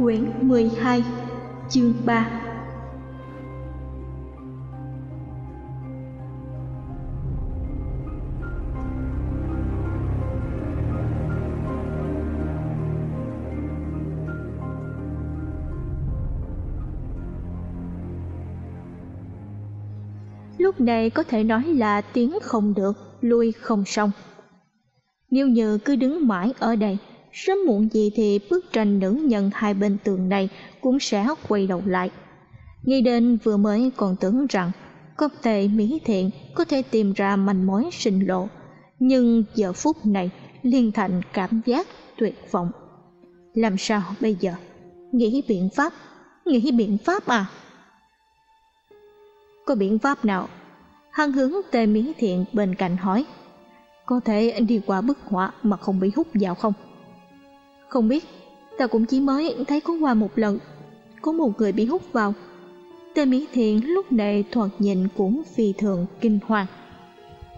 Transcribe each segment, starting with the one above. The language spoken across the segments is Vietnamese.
Quyển 12 Chương 3 Lúc này có thể nói là tiếng không được, lui không xong. Nếu như cứ đứng mãi ở đây sớm muộn gì thì bức tranh nữ nhân hai bên tường này cũng sẽ quay đầu lại. Nghĩ đến vừa mới còn tưởng rằng có thể mỹ thiện có thể tìm ra manh mối sinh lộ, nhưng giờ phút này liên thành cảm giác tuyệt vọng. Làm sao bây giờ? Nghĩ biện pháp, nghĩ biện pháp à? Có biện pháp nào? Hắn hướng tề mỹ thiện bên cạnh hỏi. Có thể đi qua bức họa mà không bị hút vào không? Không biết, ta cũng chỉ mới thấy có qua một lần, có một người bị hút vào. Tề Mỹ Thiện lúc này thoạt nhìn cũng phi thường kinh hoàng.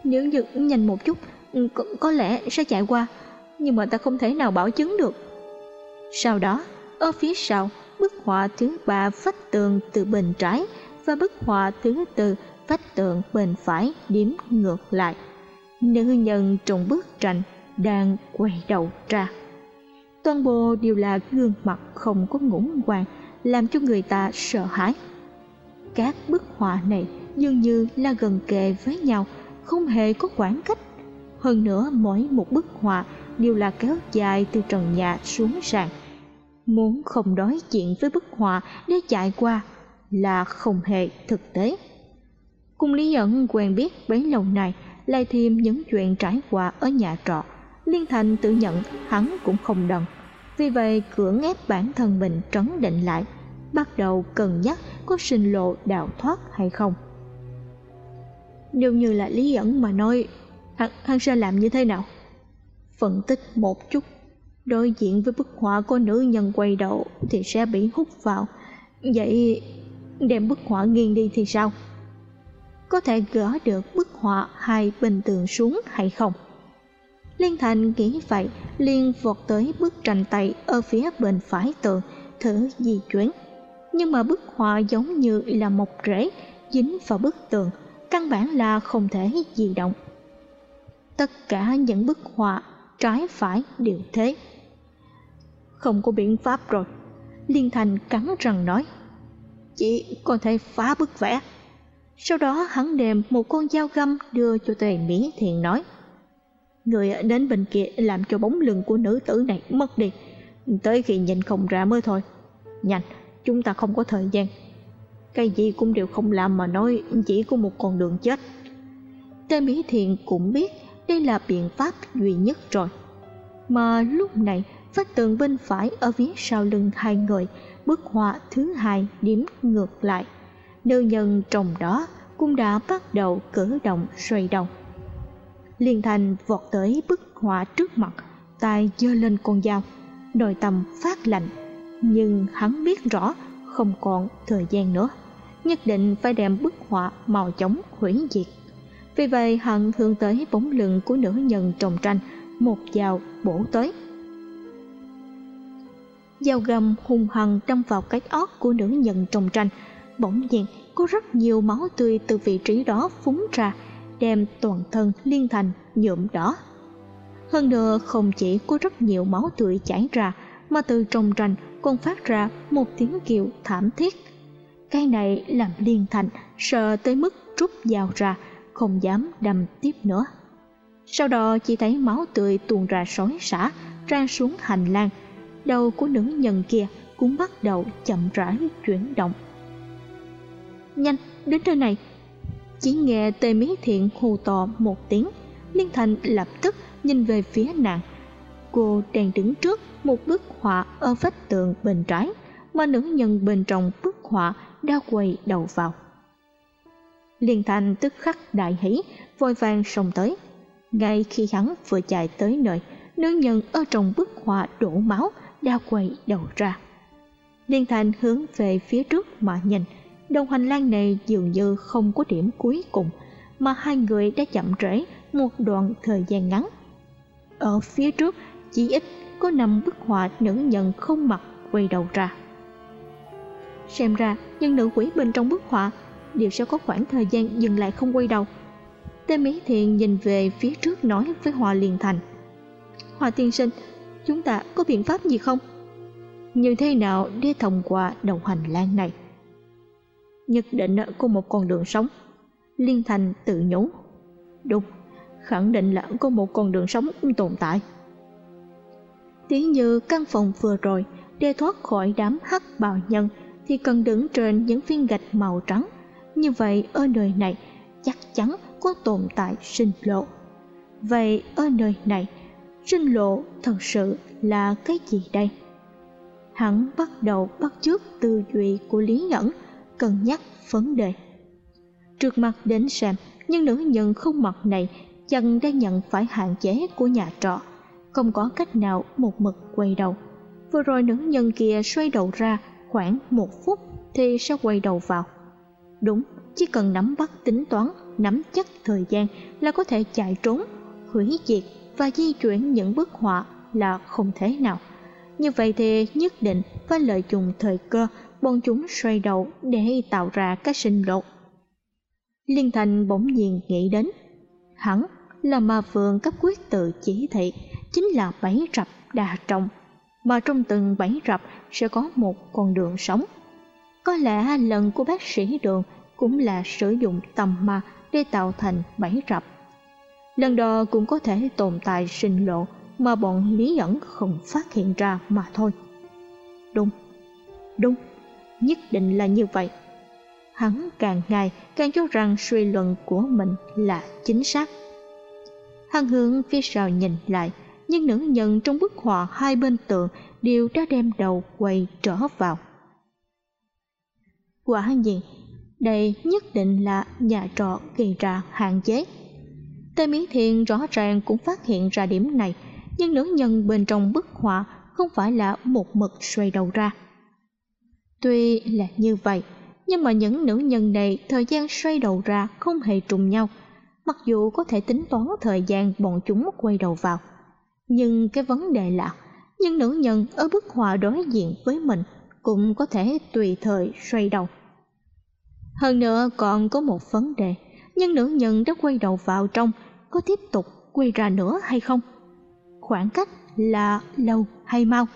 Nếu như nhanh một chút, có, có lẽ sẽ chạy qua, nhưng mà ta không thể nào bảo chứng được. Sau đó, ở phía sau, bức họa thứ ba vách tường từ bên trái và bức họa thứ tư vách tường bên phải điểm ngược lại. Nữ nhân trong bức tranh đang quay đầu ra toàn bộ đều là gương mặt không có ngũ quan, làm cho người ta sợ hãi. Các bức họa này dường như là gần kề với nhau, không hề có khoảng cách. Hơn nữa, mỗi một bức họa đều là kéo dài từ trần nhà xuống sàn. Muốn không đối diện với bức họa để chạy qua là không hề thực tế. Cùng lý ẩn quen biết bấy lâu này lại thêm những chuyện trải qua ở nhà trọ, liên thành tự nhận hắn cũng không đần vì vậy cưỡng ép bản thân mình trấn định lại bắt đầu cân nhắc có sinh lộ đào thoát hay không. Nếu như là lý ẩn mà nói hắn, hắn sẽ làm như thế nào? Phân tích một chút. Đối diện với bức họa có nữ nhân quay đầu thì sẽ bị hút vào. Vậy đem bức họa nghiêng đi thì sao? Có thể gỡ được bức họa hai bên tường xuống hay không? Liên Thành nghĩ vậy, liền vọt tới bức tranh tay ở phía bên phải tường, thử di chuyển. Nhưng mà bức họa giống như là một rễ, dính vào bức tường, căn bản là không thể di động. Tất cả những bức họa trái phải đều thế. Không có biện pháp rồi, Liên Thành cắn răng nói. Chỉ có thể phá bức vẽ. Sau đó hắn đem một con dao găm đưa cho tề Mỹ Thiện nói người đến bên kia làm cho bóng lưng của nữ tử này mất đi. Tới khi nhìn không ra mới thôi. Nhanh, chúng ta không có thời gian. Cái gì cũng đều không làm mà nói, chỉ có một con đường chết. Tên mỹ thiện cũng biết đây là biện pháp duy nhất rồi. Mà lúc này, vách tường bên phải ở phía sau lưng hai người, bức họa thứ hai điểm ngược lại. Nữ nhân trong đó cũng đã bắt đầu cử động xoay động liền thành vọt tới bức họa trước mặt, tay giơ lên con dao. Nội tâm phát lạnh, nhưng hắn biết rõ không còn thời gian nữa. Nhất định phải đem bức họa màu chóng hủy diệt. Vì vậy, hắn hướng tới bóng lưng của nữ nhân trồng tranh, một dao bổ tới. Dao găm hung hăng đâm vào cái ót của nữ nhân trồng tranh. Bỗng nhiên, có rất nhiều máu tươi từ vị trí đó phúng ra đem toàn thân liên thành nhuộm đỏ. Hơn nữa không chỉ có rất nhiều máu tươi chảy ra, mà từ trong trành còn phát ra một tiếng kêu thảm thiết. Cái này làm liên thành, sợ tới mức rút dao ra, không dám đâm tiếp nữa. Sau đó chỉ thấy máu tươi tuôn ra sói xả, ra xuống hành lang. Đầu của nữ nhân kia cũng bắt đầu chậm rãi chuyển động. Nhanh, đến nơi này chỉ nghe tề mỹ thiện hù to một tiếng, liên thành lập tức nhìn về phía nàng. Cô đang đứng trước một bức họa ở vách tường bên trái, mà nữ nhân bên trong bức họa đã quay đầu vào. Liên thành tức khắc đại hỷ, vội vàng xông tới. Ngay khi hắn vừa chạy tới nơi, nữ nhân ở trong bức họa đổ máu đã quay đầu ra. Liên thành hướng về phía trước mà nhìn đầu hành lang này dường như không có điểm cuối cùng mà hai người đã chậm trễ một đoạn thời gian ngắn ở phía trước chỉ ít có năm bức họa nữ nhân không mặc quay đầu ra xem ra nhân nữ quỷ bên trong bức họa đều sẽ có khoảng thời gian dừng lại không quay đầu Tê Mỹ Thiện nhìn về phía trước nói với Hòa Liên Thành Hòa tiên sinh, chúng ta có biện pháp gì không? Như thế nào để thông qua đồng hành lang này? Nhất định có một con đường sống. Liên Thành tự nhủ. Đúng, khẳng định là có một con đường sống tồn tại. Tí như căn phòng vừa rồi Để thoát khỏi đám hắc bào nhân Thì cần đứng trên những viên gạch màu trắng. Như vậy ở nơi này chắc chắn có tồn tại sinh lộ. Vậy ở nơi này sinh lộ thật sự là cái gì đây? Hắn bắt đầu bắt chước tư duy của lý nhẫn cân nhắc vấn đề. Trước mặt đến xem, nhưng nữ nhân không mặt này chẳng đang nhận phải hạn chế của nhà trọ. Không có cách nào một mực quay đầu. Vừa rồi nữ nhân kia xoay đầu ra khoảng một phút thì sẽ quay đầu vào. Đúng, chỉ cần nắm bắt tính toán, nắm chắc thời gian là có thể chạy trốn, hủy diệt và di chuyển những bức họa là không thể nào. Như vậy thì nhất định phải lợi dụng thời cơ bọn chúng xoay đầu để tạo ra các sinh lộ liên thành bỗng nhiên nghĩ đến, hắn là ma vương cấp quyết tự chỉ thị, chính là bảy rập đa trọng mà trong từng bảy rập sẽ có một con đường sống. Có lẽ lần của bác sĩ đường cũng là sử dụng tầm ma để tạo thành bảy rập. Lần đó cũng có thể tồn tại sinh lộ mà bọn lý ẩn không phát hiện ra mà thôi. Đúng đúng nhất định là như vậy. Hắn càng ngày càng cho rằng suy luận của mình là chính xác. Hắn hướng phía sau nhìn lại, nhưng nữ nhân trong bức họa hai bên tường đều đã đem đầu quay trở vào. Quả nhiên, đây nhất định là nhà trọ gây ra hạn chế. Tề miến thiện rõ ràng cũng phát hiện ra điểm này, nhưng nữ nhân bên trong bức họa không phải là một mực xoay đầu ra tuy là như vậy, nhưng mà những nữ nhân này thời gian xoay đầu ra không hề trùng nhau. Mặc dù có thể tính toán thời gian bọn chúng quay đầu vào, nhưng cái vấn đề là những nữ nhân ở bức họa đối diện với mình cũng có thể tùy thời xoay đầu. Hơn nữa còn có một vấn đề nhưng nữ nhân đã quay đầu vào trong có tiếp tục quay ra nữa hay không? Khoảng cách là lâu hay mau?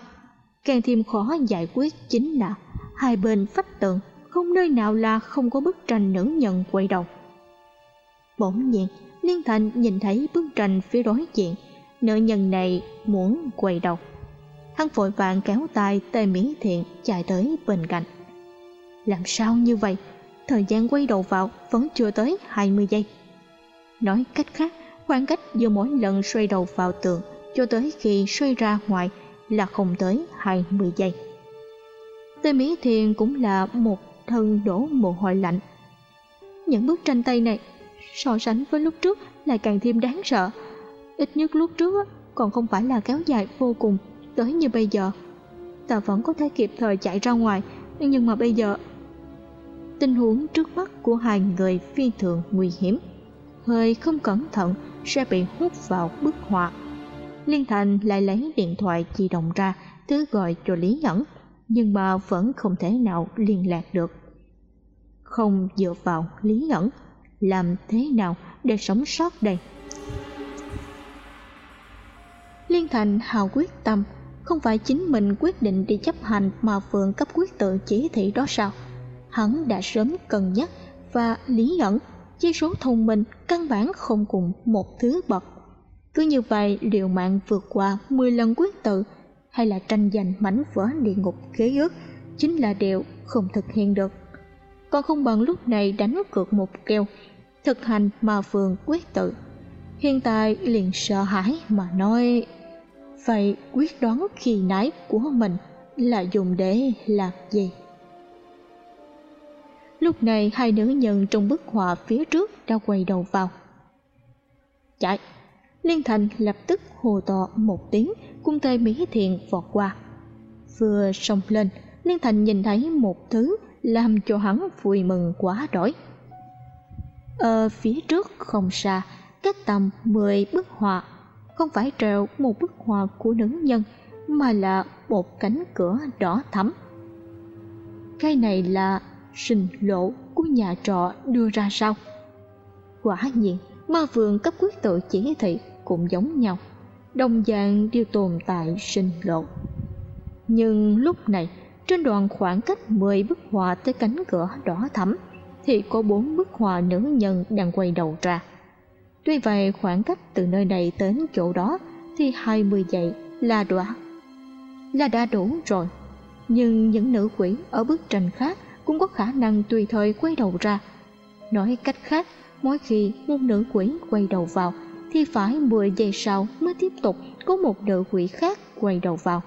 Càng thêm khó giải quyết chính là hai bên phách tượng không nơi nào là không có bức tranh nữ nhân quay đầu bỗng nhiên liên thành nhìn thấy bức tranh phía đối diện nữ nhân này muốn quay đầu hắn vội vàng kéo tay tề mỹ thiện chạy tới bên cạnh làm sao như vậy thời gian quay đầu vào vẫn chưa tới 20 giây. Nói cách khác, khoảng cách giữa mỗi lần xoay đầu vào tường cho tới khi xoay ra ngoài là không tới 20 giây. Tê Mỹ Thiền cũng là một thân đổ mồ hôi lạnh. Những bức tranh tay này so sánh với lúc trước lại càng thêm đáng sợ. Ít nhất lúc trước còn không phải là kéo dài vô cùng tới như bây giờ. Ta vẫn có thể kịp thời chạy ra ngoài, nhưng mà bây giờ tình huống trước mắt của hai người phi thường nguy hiểm hơi không cẩn thận sẽ bị hút vào bức họa liên thành lại lấy điện thoại di động ra thứ gọi cho lý nhẫn nhưng mà vẫn không thể nào liên lạc được. Không dựa vào lý nhẫn làm thế nào để sống sót đây? Liên thành hào quyết tâm, không phải chính mình quyết định đi chấp hành mà phường cấp quyết tự chỉ thị đó sao? Hắn đã sớm cân nhắc và lý nhẫn chỉ số thông minh căn bản không cùng một thứ bậc. Cứ như vậy, liều mạng vượt qua 10 lần quyết tự hay là tranh giành mảnh vỡ địa ngục khế ước chính là điều không thực hiện được. Còn không bằng lúc này đánh cược một keo thực hành mà phường quyết tự. Hiện tại liền sợ hãi mà nói vậy quyết đoán khi nãy của mình là dùng để làm gì? Lúc này hai nữ nhân trong bức họa phía trước đã quay đầu vào. Chạy. Liên thành lập tức hồ to một tiếng cung tê mỹ thiện vọt qua. Vừa xông lên, liên thành nhìn thấy một thứ làm cho hắn vui mừng quá đỗi. Ở phía trước không xa, cách tầm mười bức họa, không phải treo một bức họa của nữ nhân, mà là một cánh cửa đỏ thắm. Cái này là sinh lộ của nhà trọ đưa ra sao? Quả nhiên, ma vườn cấp quyết tự chỉ thị cũng giống nhau đồng dạng đều tồn tại sinh lột. nhưng lúc này, trên đoạn khoảng cách 10 bức họa tới cánh cửa đỏ thắm thì có bốn bức họa nữ nhân đang quay đầu ra. Tuy vậy, khoảng cách từ nơi này đến chỗ đó thì 20 giây là đoá là đã đủ rồi. Nhưng những nữ quỷ ở bức tranh khác cũng có khả năng tùy thời quay đầu ra. Nói cách khác, mỗi khi một nữ quỷ quay đầu vào thì phải 10 giây sau mới tiếp tục, có một nữ quỷ khác quay đầu vào.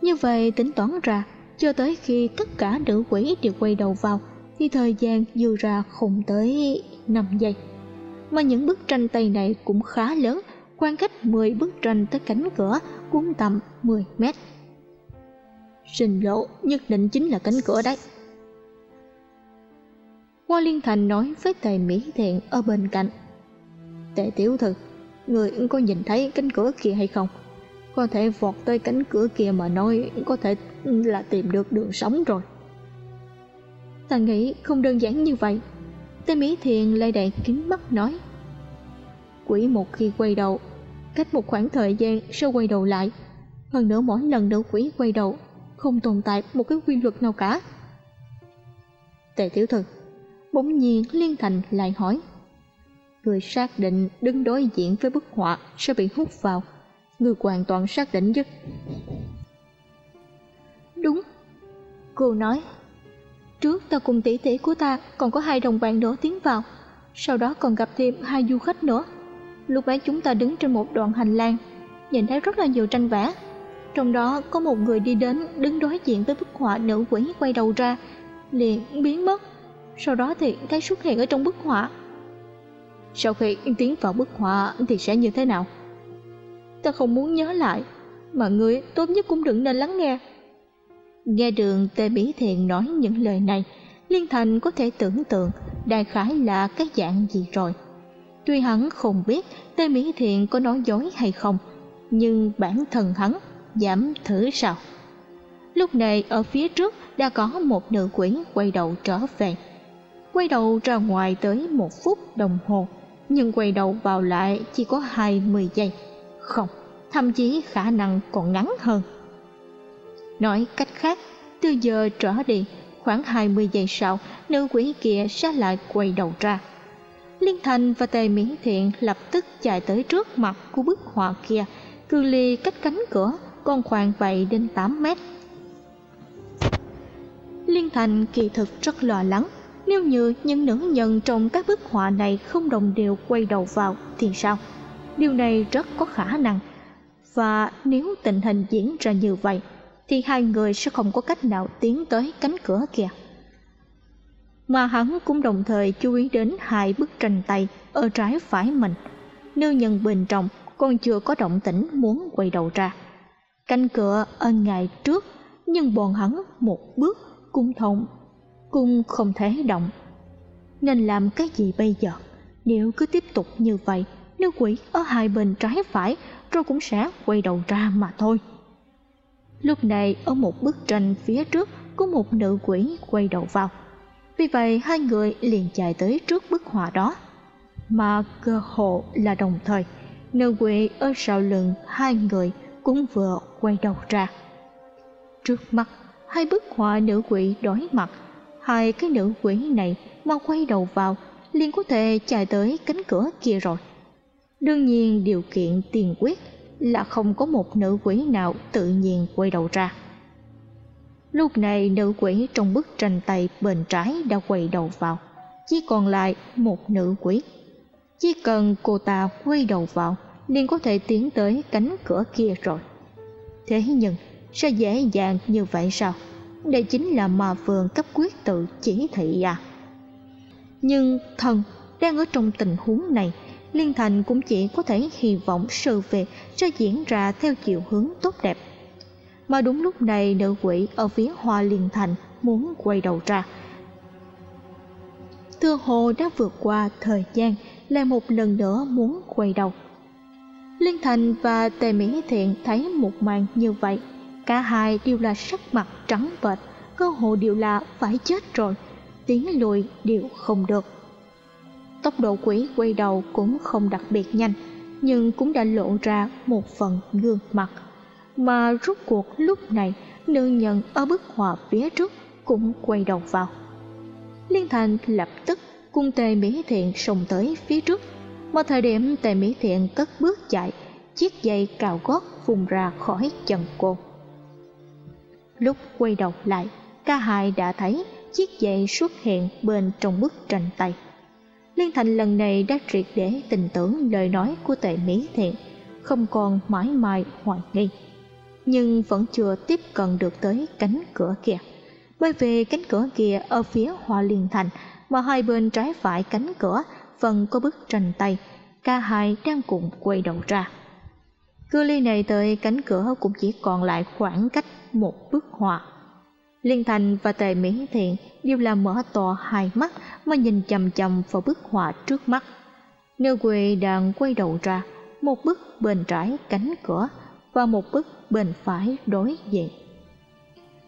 Như vậy tính toán ra, cho tới khi tất cả nữ quỷ đều quay đầu vào, thì thời gian dư ra không tới 5 giây. Mà những bức tranh tây này cũng khá lớn, khoảng cách 10 bức tranh tới cánh cửa cũng tầm 10 mét. Sinh lộ nhất định chính là cánh cửa đấy. Hoa liên thành nói với thầy mỹ thiện ở bên cạnh tề tiểu thư, người có nhìn thấy cánh cửa kia hay không? Có thể vọt tới cánh cửa kia mà nói, có thể là tìm được đường sống rồi. Ta nghĩ không đơn giản như vậy. Tề mỹ Thiền lay đầy kính mắt nói. Quỷ một khi quay đầu, cách một khoảng thời gian sẽ quay đầu lại. Hơn nữa mỗi lần nữ quỷ quay đầu, không tồn tại một cái quy luật nào cả. Tề tiểu thư, bỗng nhiên liên thành lại hỏi người xác định đứng đối diện với bức họa sẽ bị hút vào. Người hoàn toàn xác định nhất đúng. Cô nói, trước ta cùng tỷ tỷ của ta còn có hai đồng bạn nữa tiến vào, sau đó còn gặp thêm hai du khách nữa. Lúc ấy chúng ta đứng trên một đoạn hành lang, nhìn thấy rất là nhiều tranh vẽ. Trong đó có một người đi đến đứng đối diện với bức họa nữ quỷ quay đầu ra, liền biến mất. Sau đó thì cái xuất hiện ở trong bức họa sau khi tiến vào bức họa thì sẽ như thế nào? Ta không muốn nhớ lại, mà người tốt nhất cũng đừng nên lắng nghe. Nghe đường tề bỉ thiện nói những lời này, liên thành có thể tưởng tượng đại khái là cái dạng gì rồi. Tuy hắn không biết tề mỹ thiện có nói dối hay không, nhưng bản thân hắn dám thử sao? Lúc này ở phía trước đã có một nữ quỷ quay đầu trở về. Quay đầu ra ngoài tới một phút đồng hồ nhưng quay đầu vào lại chỉ có hai mươi giây. Không, thậm chí khả năng còn ngắn hơn. Nói cách khác, từ giờ trở đi, khoảng hai mươi giây sau, nữ quỷ kia sẽ lại quay đầu ra. Liên thành và tề mỹ thiện lập tức chạy tới trước mặt của bức họa kia cư ly cách cánh cửa còn khoảng vậy đến tám mét. Liên thành kỳ thực rất lo lắng nếu như những nữ nhân trong các bức họa này không đồng đều quay đầu vào, thì sao? Điều này rất có khả năng. Và nếu tình hình diễn ra như vậy, thì hai người sẽ không có cách nào tiến tới cánh cửa kia mà hắn cũng đồng thời chú ý đến hai bức tranh tay ở trái phải mình. Nữ nhân bên trong còn chưa có động tĩnh muốn quay đầu ra. Cánh cửa ở ngày trước, nhưng bọn hắn một bước cũng thông cũng không thể động. Nên làm cái gì bây giờ? Nếu cứ tiếp tục như vậy, nếu quỷ ở hai bên trái phải, rồi cũng sẽ quay đầu ra mà thôi. Lúc này, ở một bức tranh phía trước, có một nữ quỷ quay đầu vào. Vì vậy, hai người liền chạy tới trước bức họa đó. Mà cơ hồ là đồng thời, nữ quỷ ở sau lưng hai người cũng vừa quay đầu ra. Trước mắt, hai bức họa nữ quỷ đối mặt hai cái nữ quỷ này mà quay đầu vào, liền có thể chạy tới cánh cửa kia rồi. Đương nhiên điều kiện tiền quyết là không có một nữ quỷ nào tự nhiên quay đầu ra. Lúc này nữ quỷ trong bức tranh tay bên trái đã quay đầu vào, chỉ còn lại một nữ quỷ. Chỉ cần cô ta quay đầu vào, liền có thể tiến tới cánh cửa kia rồi. Thế nhưng Sao dễ dàng như vậy sao? Đây chính là mà vườn cấp quyết tự chỉ thị à Nhưng thần đang ở trong tình huống này, Liên Thành cũng chỉ có thể hy vọng sự việc sẽ diễn ra theo chiều hướng tốt đẹp. Mà đúng lúc này nữ quỷ ở phía Hoa Liên Thành muốn quay đầu ra. Thưa hồ đã vượt qua thời gian, lại một lần nữa muốn quay đầu. Liên Thành và Tề Mỹ Thiện thấy một màn như vậy. Cả hai đều là sắc mặt trắng bệch, cơ hồ đều là phải chết rồi, tiến lùi đều không được. Tốc độ quỷ quay đầu cũng không đặc biệt nhanh, nhưng cũng đã lộ ra một phần gương mặt. Mà rút cuộc lúc này, nữ nhân ở bức họa phía trước cũng quay đầu vào. Liên Thành lập tức cùng Tề Mỹ Thiện xông tới phía trước. Mà thời điểm Tề Mỹ Thiện cất bước chạy, chiếc dây cào gót vùng ra khỏi chân cô. Lúc quay đầu lại, ca hai đã thấy chiếc giày xuất hiện bên trong bức tranh tay. Liên Thành lần này đã triệt để tình tưởng lời nói của tệ Mỹ Thiện, không còn mãi mãi hoài nghi. Nhưng vẫn chưa tiếp cận được tới cánh cửa kia. Bởi vì cánh cửa kia ở phía Hoa Liên Thành mà hai bên trái phải cánh cửa vẫn có bức tranh tay, cả hai đang cùng quay đầu ra. Cư ly này tới cánh cửa cũng chỉ còn lại khoảng cách một bức họa Liên Thành và Tề Mỹ Thiện đều là mở to hai mắt mà nhìn chầm chầm vào bức họa trước mắt. Nữ quỳ đang quay đầu ra, một bức bên trái cánh cửa và một bức bên phải đối diện.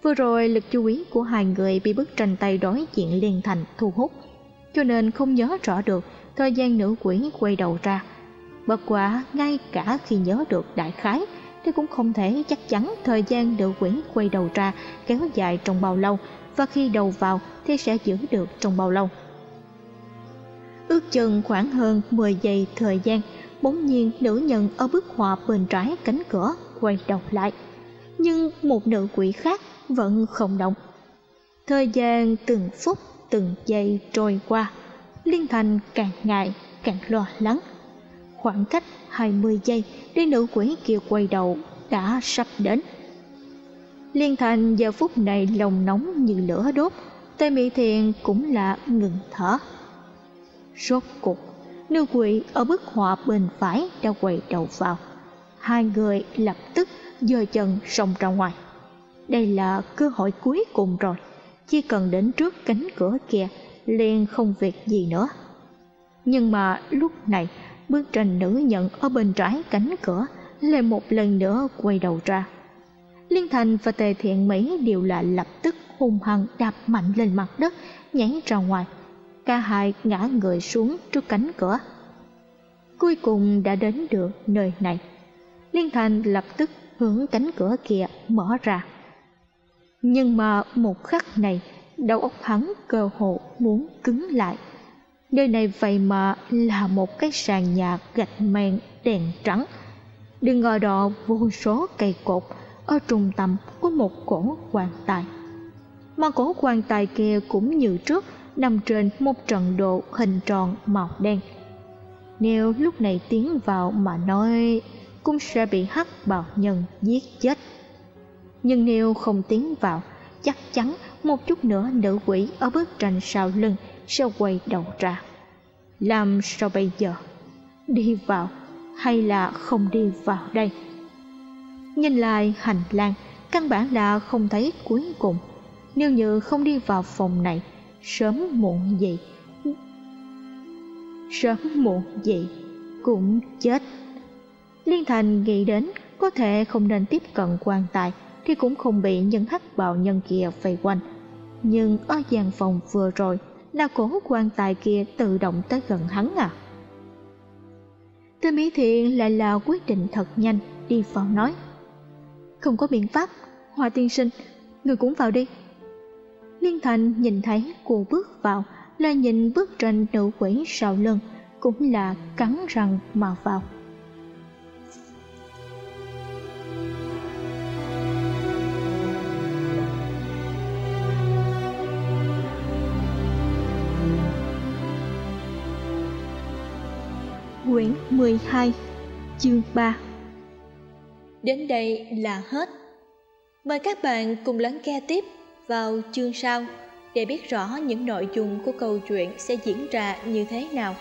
Vừa rồi lực chú ý của hai người bị bức tranh tay đối diện Liên Thành thu hút, cho nên không nhớ rõ được thời gian nữ quỷ quay đầu ra. Bất quả ngay cả khi nhớ được đại khái thì cũng không thể chắc chắn thời gian nữ quỷ quay đầu ra kéo dài trong bao lâu và khi đầu vào thì sẽ giữ được trong bao lâu. Ước chừng khoảng hơn 10 giây thời gian, bỗng nhiên nữ nhân ở bức họa bên trái cánh cửa quay đầu lại. Nhưng một nữ quỷ khác vẫn không động. Thời gian từng phút từng giây trôi qua, Liên Thành càng ngại càng lo lắng. Khoảng cách 20 giây để nữ quỷ kia quay đầu đã sắp đến. Liên Thành giờ phút này lòng nóng như lửa đốt, tay Mỹ thiền cũng là ngừng thở. Rốt cục, nữ quỷ ở bức họa bên phải đã quay đầu vào. Hai người lập tức dơ chân xông ra ngoài. Đây là cơ hội cuối cùng rồi, chỉ cần đến trước cánh cửa kia liền không việc gì nữa. Nhưng mà lúc này bức tranh nữ nhận ở bên trái cánh cửa lại một lần nữa quay đầu ra. Liên Thành và Tề Thiện Mỹ đều là lập tức hung hăng đạp mạnh lên mặt đất, nhảy ra ngoài. Cả hai ngã người xuống trước cánh cửa. Cuối cùng đã đến được nơi này. Liên Thành lập tức hướng cánh cửa kia mở ra. Nhưng mà một khắc này, đầu óc hắn cơ hồ muốn cứng lại. Nơi này vậy mà là một cái sàn nhà gạch men đèn trắng. Đừng ngờ đó vô số cây cột ở trung tâm của một cổ quan tài. Mà cổ quan tài kia cũng như trước nằm trên một trận độ hình tròn màu đen. Nếu lúc này tiến vào mà nói cũng sẽ bị hắc bào nhân giết chết. Nhưng nếu không tiến vào, chắc chắn một chút nữa nữ quỷ ở bức tranh sau lưng sẽ quay đầu ra. Làm sao bây giờ? Đi vào hay là không đi vào đây? Nhìn lại hành lang, căn bản là không thấy cuối cùng. Nếu như không đi vào phòng này, sớm muộn gì sớm muộn gì cũng chết liên thành nghĩ đến có thể không nên tiếp cận quan tài thì cũng không bị nhân hắc bào nhân kia vây quanh nhưng ở gian phòng vừa rồi là cổ quan tài kia tự động tới gần hắn à? Tư Mỹ Thiện lại là quyết định thật nhanh đi vào nói. Không có biện pháp, Hoa tiên sinh, người cũng vào đi. Liên Thành nhìn thấy cô bước vào là nhìn bức tranh nữ quỷ sau lưng cũng là cắn răng mà vào. Quyển 12 Chương 3 Đến đây là hết Mời các bạn cùng lắng nghe tiếp vào chương sau để biết rõ những nội dung của câu chuyện sẽ diễn ra như thế nào.